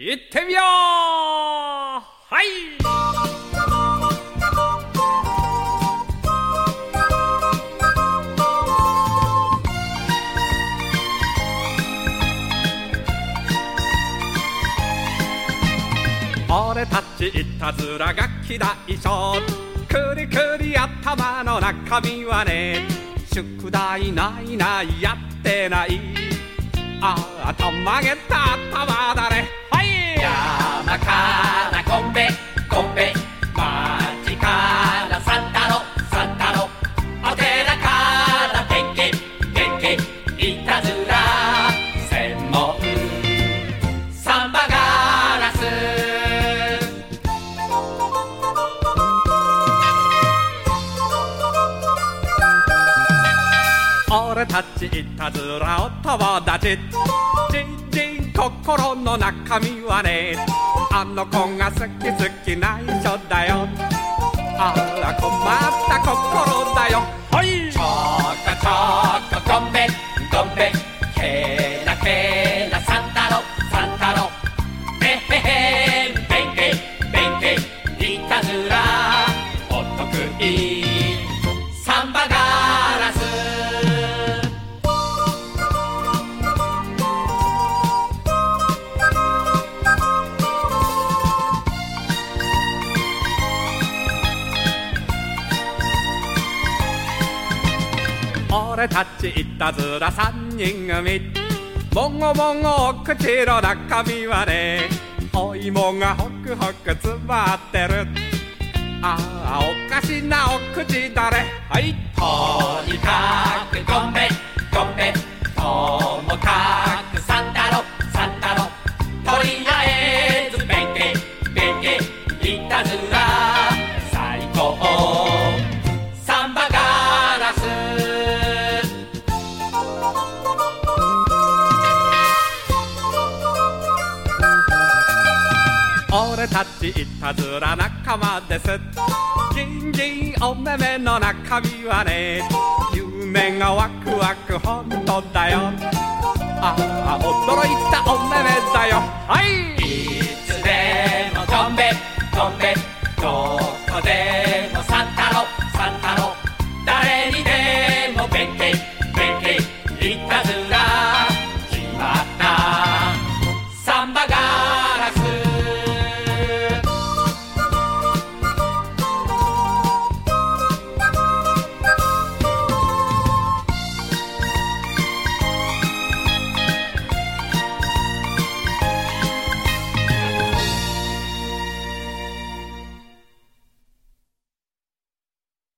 行ってみよう！はい！俺たちいたずら楽器大将くりくり頭の中身はね宿題ないないやってない。あ頭げた頭だ。いたずら専門サンバガラス。俺たちいたずらお友達。じんじん心の中身はねあの子が好き好き内緒だよ。あら困った心だよ。はい。チョコチョコ俺たちいたずら三人組。もごもごお口の中身はねお芋がホクホク詰まってる。ああおかしなお口だね。はいとにかくゴンベゴンベともかくサンタロサンタロとりあえずベンケベンケ。いたずらたちいたずら仲間です。ギンギンお目めの中身はね夢がワクワクほんとだよ。ああ驚いたおめめだよ。はい。いつでもとんべとんべとんべ